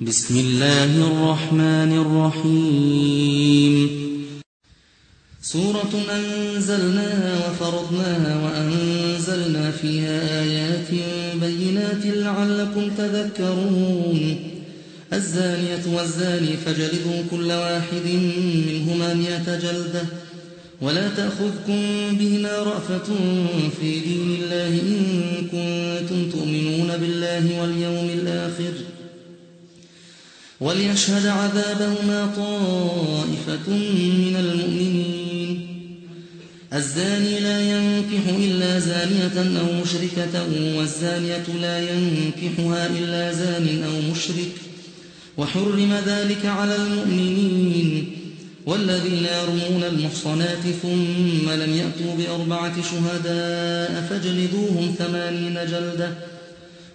بسم الله الرحمن الرحيم. سورة أنزلناها وفرضناها وأنزلنا فيها آيات بينات لعلكم تذكرون. الزانية والزاني فجلدوا كل واحد منهما مئة جلدة ولا تأخذكم بهما رأفة في دين الله إن كنتم تؤمنون بالله واليوم الآخر. وليشهد عذابهما طائفة من المؤمنين. الزاني لا ينكح إلا زانية أو مشركة والزانية لا ينكحها إلا زان أو مشرك. وحرم ذلك على المؤمنين والذين يرمون المحصنات ثم لم يأتوا بأربعة شهداء فاجلدوهم ثمانين جلدة.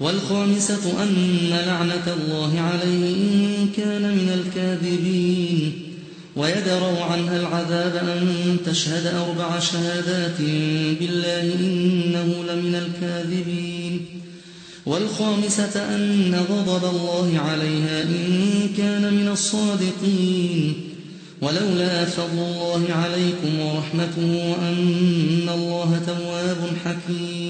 والخامسة أن لعنة الله عليه إن كان من الكاذبين. ويدروا عنها العذاب أن تشهد أربع شهادات بالله إنه لمن الكاذبين. والخامسة أن غضب الله عليها إن كان من الصادقين. ولولا فضل الله عليكم ورحمته وأن الله تواب حكيم.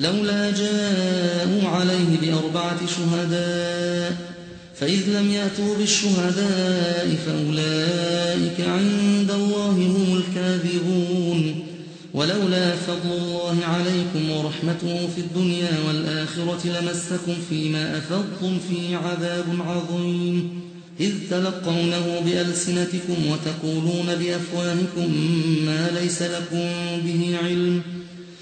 لولا جاءوا عليه بأربعة شهداء فإذ لم يأتوا بالشهداء فأولئك عند الله هم الكاذبون. ولولا فضل الله عليكم ورحمته في الدنيا والآخرة لمسكم فيما أفضتم فيه عذاب عظيم. إذ تلقونه بألسنتكم وتقولون بأفواهكم ما ليس لكم به علم.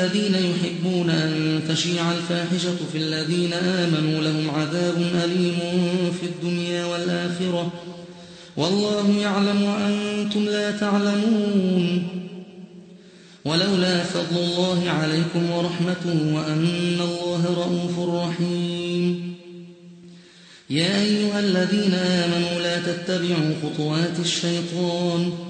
الذين يحبون أن تشيع الفاحشة في الذين آمنوا لهم عذاب أليم في الدنيا والآخرة. والله يعلم وأنتم لا تعلمون. ولولا فضل الله عليكم ورحمته وأن الله رؤوف رحيم. يا أيها الذين آمنوا لا تتبعوا خطوات الشيطان.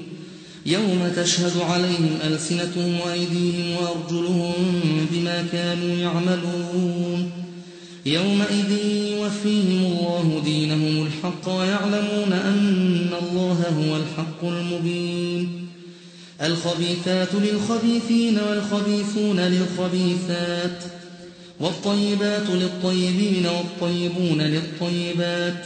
يوم تشهد عليهم ألسنتهم وأيديهم وأرجلهم بما كانوا يعملون. يومئذ يوفيهم الله دينهم الحق ويعلمون أن الله هو الحق المبين. الخبيثات للخبيثين والخبيثون للخبيثات والطيبات للطيبين والطيبون للطيبات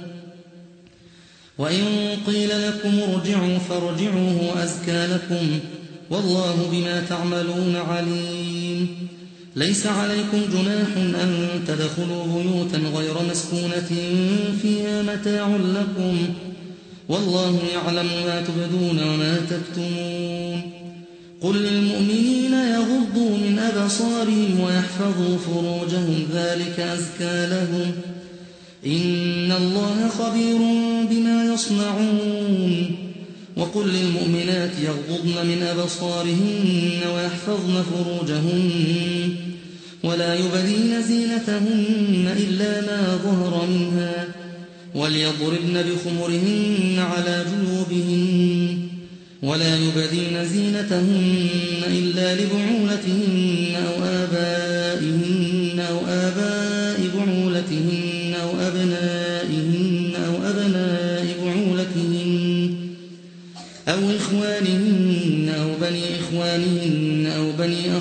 وإن قيل لكم ارجعوا فارجعوا هو أزكى لكم والله بما تعملون عليم. ليس عليكم جناح أن تدخلوا بيوتا غير مسكونة فيها متاع لكم والله يعلم ما تبدون وما تكتمون. قل للمؤمنين يغضوا من أبصارهم ويحفظوا فروجهم ذلك أزكى لهم إن الله خبير بما يصنعون. وقل للمؤمنات يغضضن من أبصارهن ويحفظن فروجهن ولا يبدين زينتهن إلا ما ظهر منها وليضربن بخمرهن على جنوبهن ولا يبدين زينتهن إلا لبعولتهن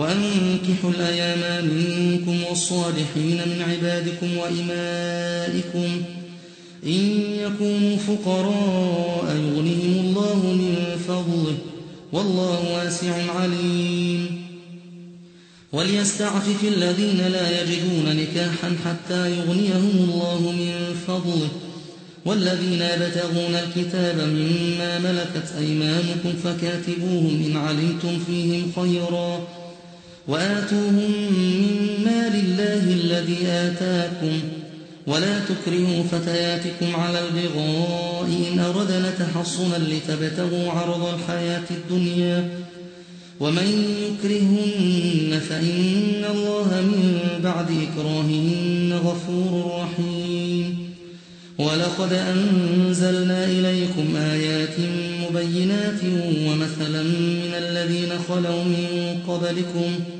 وأنكحوا الأيام منكم والصالحين من عبادكم وإمائكم إن يكونوا فقراء يغنهم الله من فضله والله واسع عليم. وليستعفف الذين لا يجدون نكاحا حتى يغنيهم الله من فضله والذين يبتغون الكتاب مما ملكت أيمانكم فكاتبوهم إن علمتم فيهم خيرا وآتوهم من مال الله الذي آتاكم ولا تكرهوا فتياتكم على البغاء إن أردنا تحصنا لتبتغوا عرض الحياة الدنيا ومن يكرهن فإن الله من بعد إكراههن غفور رحيم ولقد أنزلنا إليكم آيات مبينات ومثلا من الذين خلوا من قبلكم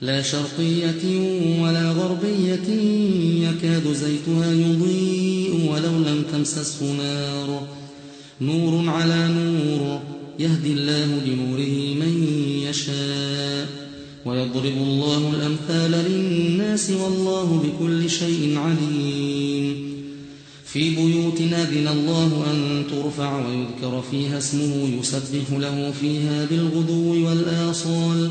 لا شرقية ولا غربية يكاد زيتها يضيء ولو لم تمسسه نار. نور على نور يهدي الله لنوره من يشاء ويضرب الله الأمثال للناس والله بكل شيء عليم. في بيوت أذن الله أن ترفع ويذكر فيها اسمه يسبح له فيها بالغدو والآصال.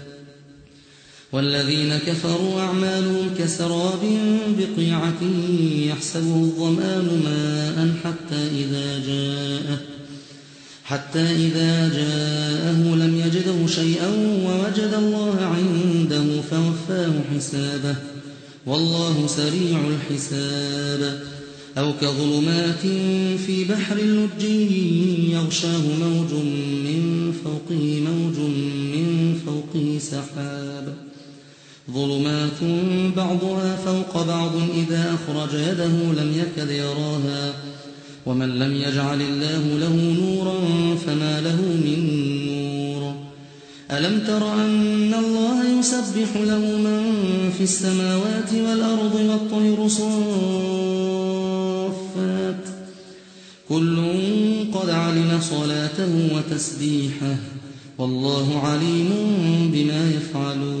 والذين كفروا أعمالهم كسراب بقيعة يحسبه الظمآن ماء حتى إذا جاءه حتى إذا جاءه لم يجده شيئا ووجد الله عنده فوفاه حسابه والله سريع الحساب أو كظلمات في بحر لج يغشاه موج من فوقه موج من فوقه سحاب ظلمات بعضها فوق بعض إذا أخرج يده لم يكد يراها ومن لم يجعل الله له نورا فما له من نور. ألم تر أن الله يسبح له من في السماوات والأرض والطير صافات؟ كل قد علم صلاته وتسبيحه والله عليم بما يفعلون.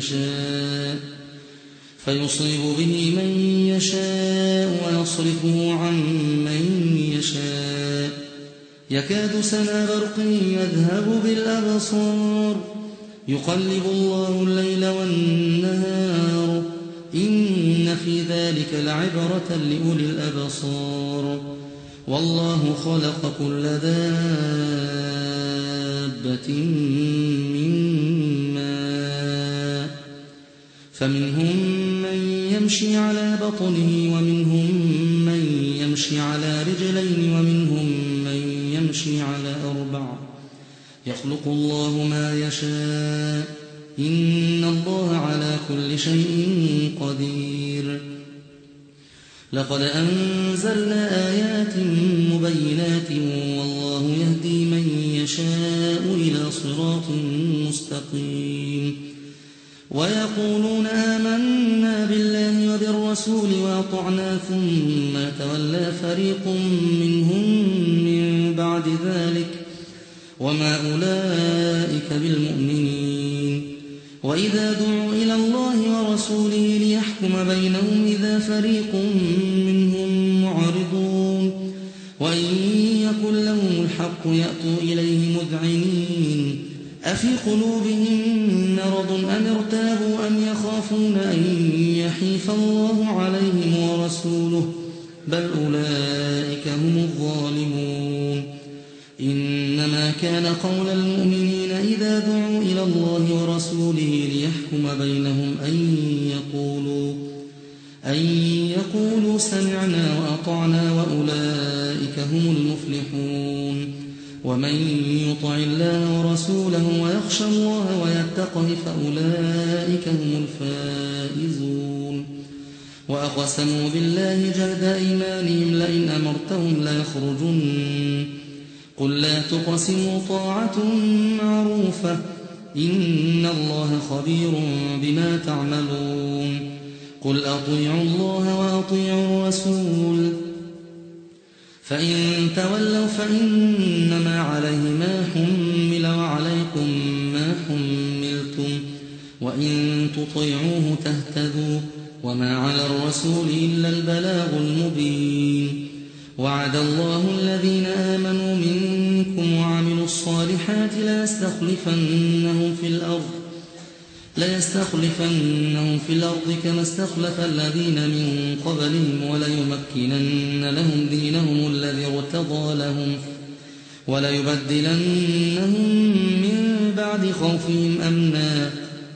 يشاء. فيصيب به من يشاء ويصرفه عن من يشاء. يكاد سنا برق يذهب بالأبصار. يقلب الله الليل والنهار. إن في ذلك لعبرة لأولي الأبصار. والله خلق كل دابة فمنهم من يمشي على بطنه ومنهم من يمشي على رجلين ومنهم من يمشي على أربع. يخلق الله ما يشاء. إن الله على كل شيء قدير. لقد أنزلنا آيات مبينات ويقولون آمنا بالله وبالرسول وأطعنا ثم تولى فريق منهم من بعد ذلك وما أولئك بالمؤمنين. وإذا دعوا إلى الله ورسوله ليحكم بينهم إذا فريق منهم معرضون. وإن يكن لهم الحق يأتوا إليه مذعنين. أفي قلوبهم مرض أم ارتابوا أم يخافون أن يحيف الله عليهم ورسوله بل أولئك هم الظالمون. إنما كان قول المؤمنين إذا دعوا إلى الله ورسوله ليحكم بينهم أن يقولوا أن يقولوا سمعنا وأطعنا وأولئك هم المفلحون. ومن يطع الله ورسوله ويخشى الله ويتقه فأولئك هم الفائزون. وأقسموا بالله جهد أيمانهم لئن أمرتهم ليخرجن قل لا تقسموا طاعة معروفة. إن الله خبير بما تعملون. قل أطيعوا الله وأطيعوا الرسول. فإن تولوا فإنما تطيعوه تهتدوا وما على الرسول إلا البلاغ المبين. وعد الله الذين آمنوا منكم وعملوا الصالحات ليستخلفنهم في الأرض ليستخلفنهم في الأرض كما استخلف الذين من قبلهم وليمكنن لهم دينهم الذي ارتضى لهم وليبدلنهم من بعد خوفهم أمنا.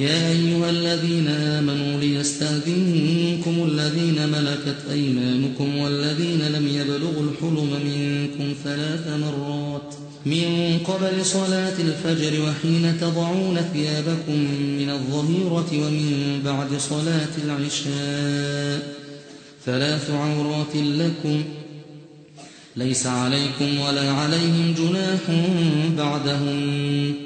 يا أيها الذين آمنوا ليستأذنكم الذين ملكت أيمانكم والذين لم يبلغوا الحلم منكم ثلاث مرات من قبل صلاة الفجر وحين تضعون ثيابكم من الظهيرة ومن بعد صلاة العشاء ثلاث عورات لكم ليس عليكم ولا عليهم جناح بعدهم